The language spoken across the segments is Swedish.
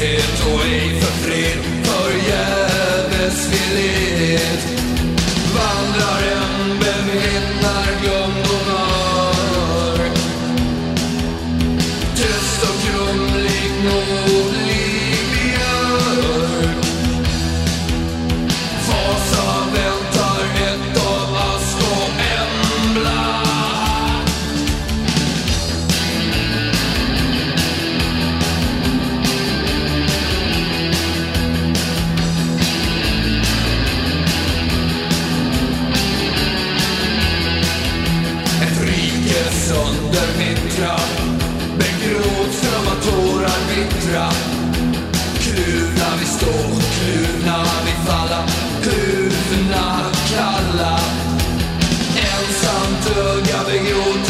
frihet och ej för fred förgäves vi led. Vandraren bevittnar glömd honör. Tyst och grumlig nåd söndermittra Med drömmar, tårar vittra Kluvna vi stå, kluvna vi falla Kluvna kalla. Ensamt öga begråta.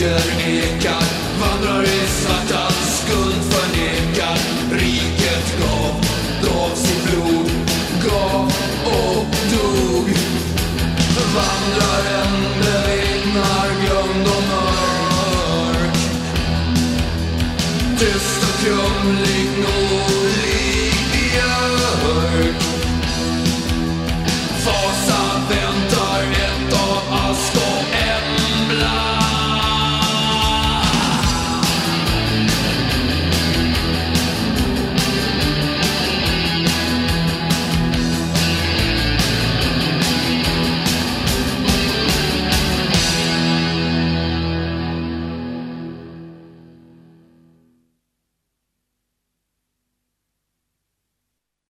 Höjder nekar, vandrar i svarta, skuld förnekar. Riket gav, gav sitt blod, gav och dog. Vandraren bevinnar glömd och mörk. Tyst och krum, lik björk.